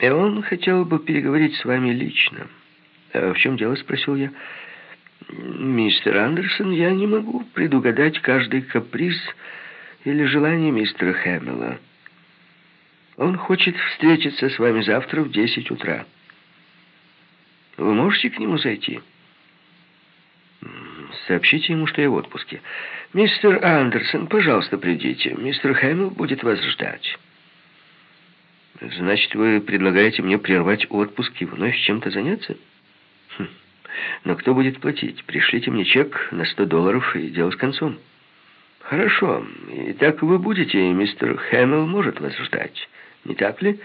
И он хотел бы переговорить с вами лично. А в чем дело, спросил я. Мистер Андерсон, я не могу предугадать каждый каприз или желание мистера Хэмилла. Он хочет встретиться с вами завтра в 10 утра. Вы можете к нему зайти? Сообщите ему, что я в отпуске. Мистер Андерсон, пожалуйста, придите. Мистер Хэмилл будет вас ждать. Значит, вы предлагаете мне прервать отпуск и вновь чем-то заняться? Хм. Но кто будет платить? Пришлите мне чек на 100 долларов и дело с концом. Хорошо. Итак, вы будете, и мистер Хэмилл может вас ждать. Не так ли?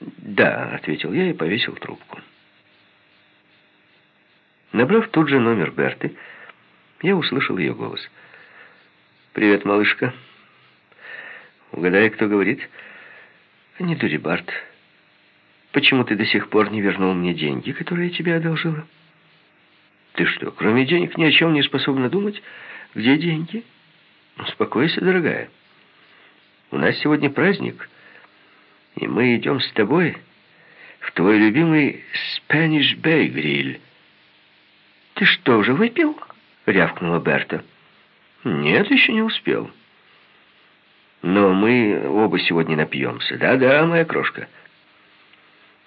Да, ответил я и повесил трубку. Набрав тут же номер Берты, я услышал ее голос. «Привет, малышка. Угадай, кто говорит?» «Не дури, Барт. Почему ты до сих пор не вернул мне деньги, которые я тебе одолжила?» «Ты что, кроме денег ни о чем не способна думать? Где деньги?» «Успокойся, дорогая. У нас сегодня праздник, и мы идем с тобой в твой любимый Spanish Bay Grill». «Ты что, уже выпил?» — рявкнула Берта. «Нет, еще не успел». Но мы оба сегодня напьемся. Да-да, моя крошка.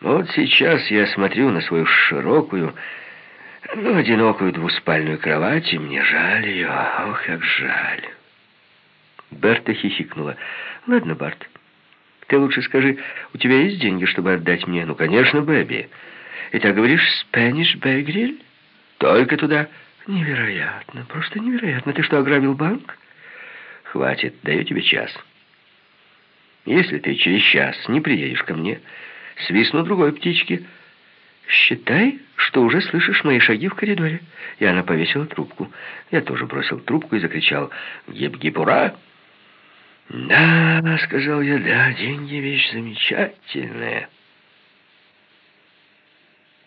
Вот сейчас я смотрю на свою широкую, ну, одинокую двуспальную кровать, и мне жаль ее. Ох, как жаль. Берта хихикнула. Ладно, Барт, ты лучше скажи, у тебя есть деньги, чтобы отдать мне? Ну, конечно, Бэби. И так говоришь, Спэниш Бэгриль? Только туда. Невероятно, просто невероятно. Ты что, ограбил банк? Хватит, даю тебе час. Если ты через час не приедешь ко мне, свистну другой птички. Считай, что уже слышишь мои шаги в коридоре. И она повесила трубку. Я тоже бросил трубку и закричал «Гиб-гиб-ура!» «Да», — сказал я, — «да, деньги — вещь замечательная».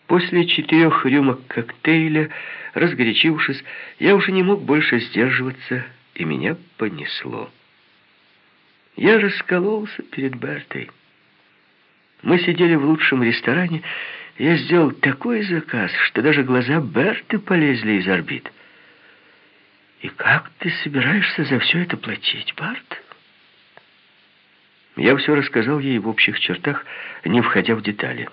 После четырех рюмок коктейля, разгорячившись, я уже не мог больше сдерживаться, и меня понесло. Я раскололся перед Бертой. Мы сидели в лучшем ресторане, я сделал такой заказ, что даже глаза Берты полезли из орбит. «И как ты собираешься за все это платить, Барт?» Я все рассказал ей в общих чертах, не входя в детали.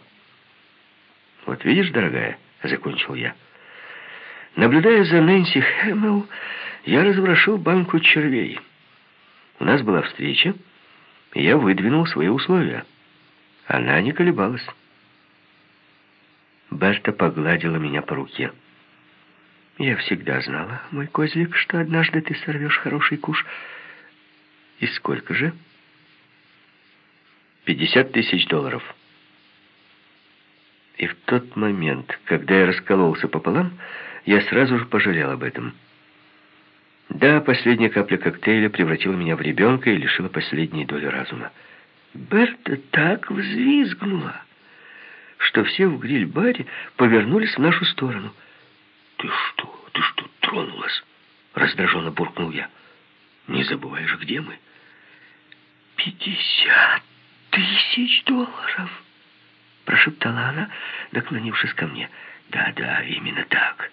«Вот видишь, дорогая», — закончил я, — «наблюдая за Нэнси Хэмилл, я разворошил банку червей». У нас была встреча, и я выдвинул свои условия. Она не колебалась. Берта погладила меня по руке. Я всегда знала, мой козлик, что однажды ты сорвешь хороший куш. И сколько же? Пятьдесят тысяч долларов. И в тот момент, когда я раскололся пополам, я сразу же пожалел об этом. Да, последняя капля коктейля превратила меня в ребенка и лишила последней доли разума. Берта так взвизгнула, что все в гриль-баре повернулись в нашу сторону. «Ты что? Ты что, тронулась?» — раздраженно буркнул я. «Не забывай же, где мы?» «Пятьдесят тысяч долларов!» — прошептала она, наклонившись ко мне. «Да-да, именно так».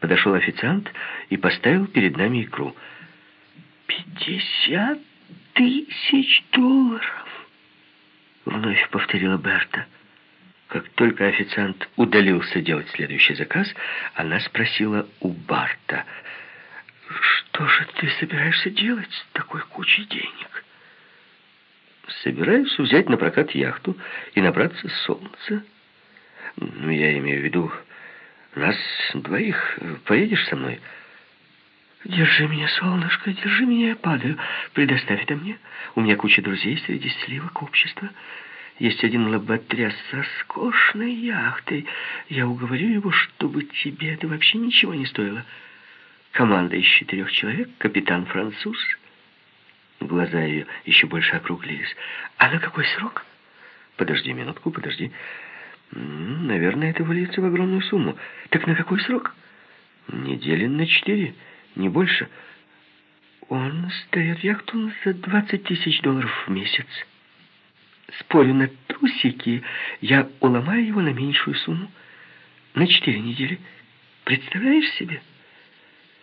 Подошел официант и поставил перед нами икру. «Пятьдесят тысяч долларов!» Вновь повторила Берта. Как только официант удалился делать следующий заказ, она спросила у Барта, «Что же ты собираешься делать с такой кучей денег?» «Собираюсь взять на прокат яхту и набраться солнца. Ну, я имею в виду нас двоих. Поедешь со мной?» «Держи меня, солнышко, держи меня, я падаю. Предоставь это мне. У меня куча друзей среди сливок общества. Есть один лоботряс с роскошной яхтой. Я уговорю его, чтобы тебе это вообще ничего не стоило. Команда из четырех человек, капитан француз». Глаза ее еще больше округлились. «А на какой срок?» «Подожди минутку, подожди». Наверное, это выльется в огромную сумму. Так на какой срок? Недели на четыре, не больше. Он сдает яхту за 20 тысяч долларов в месяц. Спорю на трусики, я уломаю его на меньшую сумму. На четыре недели. Представляешь себе?»